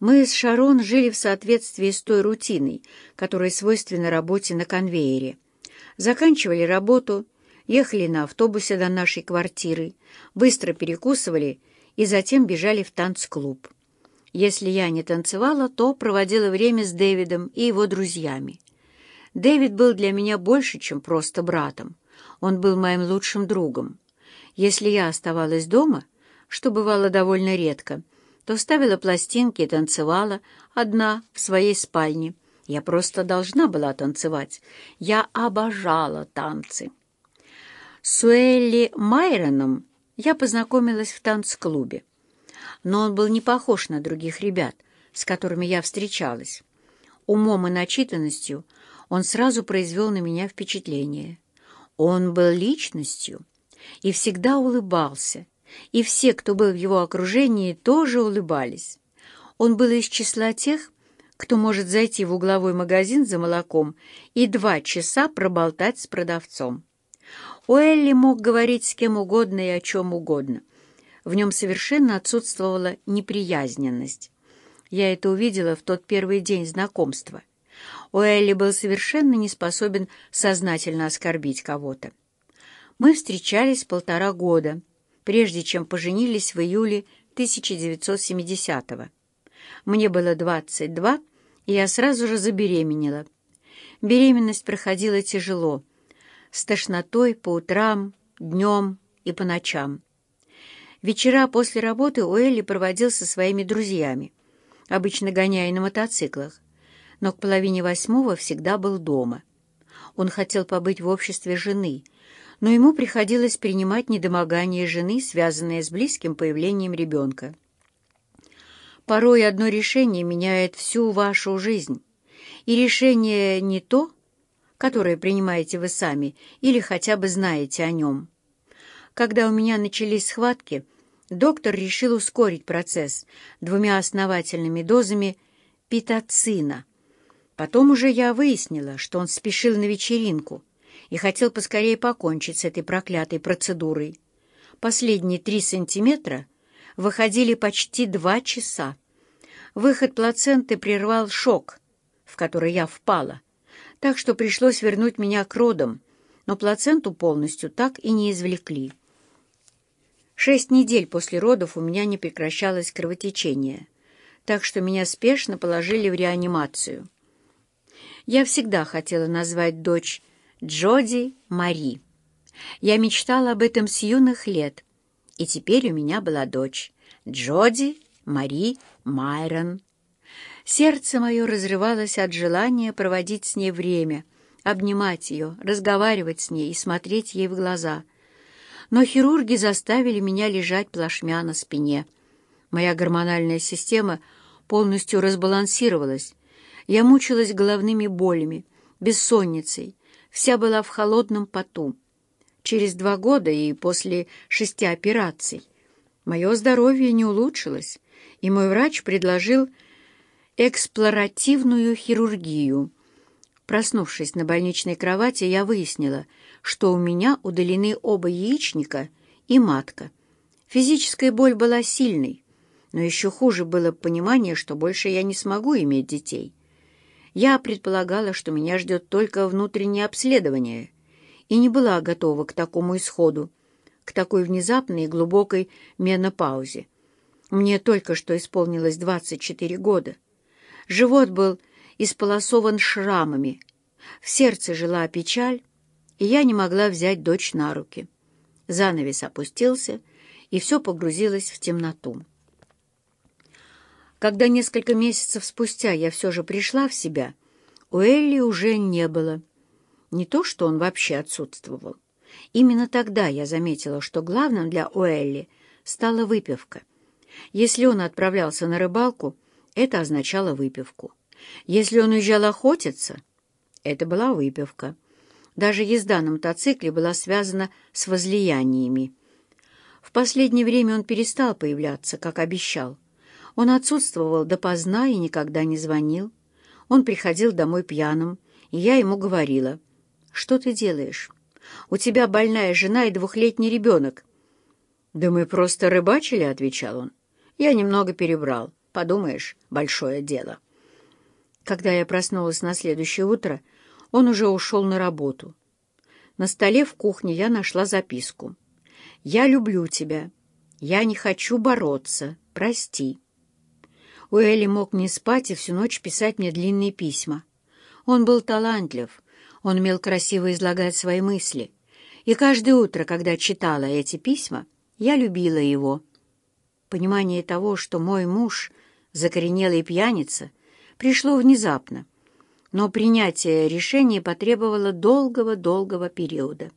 Мы с Шарон жили в соответствии с той рутиной, которая свойственна работе на конвейере. Заканчивали работу, ехали на автобусе до нашей квартиры, быстро перекусывали и затем бежали в танцклуб. Если я не танцевала, то проводила время с Дэвидом и его друзьями. Дэвид был для меня больше, чем просто братом. Он был моим лучшим другом. Если я оставалась дома, что бывало довольно редко, то ставила пластинки и танцевала одна в своей спальне. Я просто должна была танцевать. Я обожала танцы. С Уэлли Майроном я познакомилась в танцклубе. Но он был не похож на других ребят, с которыми я встречалась. Умом и начитанностью он сразу произвел на меня впечатление. Он был личностью и всегда улыбался, и все, кто был в его окружении, тоже улыбались. Он был из числа тех, кто может зайти в угловой магазин за молоком и два часа проболтать с продавцом. Уэлли мог говорить с кем угодно и о чем угодно. В нем совершенно отсутствовала неприязненность. Я это увидела в тот первый день знакомства. Уэлли был совершенно не способен сознательно оскорбить кого-то. Мы встречались полтора года, прежде чем поженились в июле 1970-го. Мне было 22, и я сразу же забеременела. Беременность проходила тяжело, с тошнотой по утрам, днем и по ночам. Вечера после работы Уэлли проводил со своими друзьями, обычно гоняя на мотоциклах, но к половине восьмого всегда был дома. Он хотел побыть в обществе жены — но ему приходилось принимать недомогание жены, связанное с близким появлением ребенка. Порой одно решение меняет всю вашу жизнь, и решение не то, которое принимаете вы сами или хотя бы знаете о нем. Когда у меня начались схватки, доктор решил ускорить процесс двумя основательными дозами питоцина. Потом уже я выяснила, что он спешил на вечеринку — и хотел поскорее покончить с этой проклятой процедурой. Последние три сантиметра выходили почти два часа. Выход плаценты прервал шок, в который я впала, так что пришлось вернуть меня к родам, но плаценту полностью так и не извлекли. Шесть недель после родов у меня не прекращалось кровотечение, так что меня спешно положили в реанимацию. Я всегда хотела назвать дочь Джоди Мари. Я мечтала об этом с юных лет, и теперь у меня была дочь Джоди Мари Майрон. Сердце мое разрывалось от желания проводить с ней время, обнимать ее, разговаривать с ней и смотреть ей в глаза. Но хирурги заставили меня лежать плашмя на спине. Моя гормональная система полностью разбалансировалась. Я мучилась головными болями, бессонницей, вся была в холодном поту. Через два года и после шести операций мое здоровье не улучшилось, и мой врач предложил эксплоративную хирургию. Проснувшись на больничной кровати, я выяснила, что у меня удалены оба яичника и матка. Физическая боль была сильной, но еще хуже было понимание, что больше я не смогу иметь детей. Я предполагала, что меня ждет только внутреннее обследование, и не была готова к такому исходу, к такой внезапной и глубокой менопаузе. Мне только что исполнилось 24 года. Живот был исполосован шрамами, в сердце жила печаль, и я не могла взять дочь на руки. Занавес опустился, и все погрузилось в темноту. Когда несколько месяцев спустя я все же пришла в себя, у Элли уже не было. Не то, что он вообще отсутствовал. Именно тогда я заметила, что главным для Уэлли стала выпивка. Если он отправлялся на рыбалку, это означало выпивку. Если он уезжал охотиться, это была выпивка. Даже езда на мотоцикле была связана с возлияниями. В последнее время он перестал появляться, как обещал. Он отсутствовал допоздна и никогда не звонил. Он приходил домой пьяным, и я ему говорила, «Что ты делаешь? У тебя больная жена и двухлетний ребенок». «Да мы просто рыбачили», — отвечал он. «Я немного перебрал. подумаешь, большое дело. Когда я проснулась на следующее утро, он уже ушел на работу. На столе в кухне я нашла записку. «Я люблю тебя. Я не хочу бороться. Прости». Уэлли мог не спать и всю ночь писать мне длинные письма. Он был талантлив, он умел красиво излагать свои мысли. И каждое утро, когда читала эти письма, я любила его. Понимание того, что мой муж — закоренелый пьяница, пришло внезапно, но принятие решения потребовало долгого-долгого периода.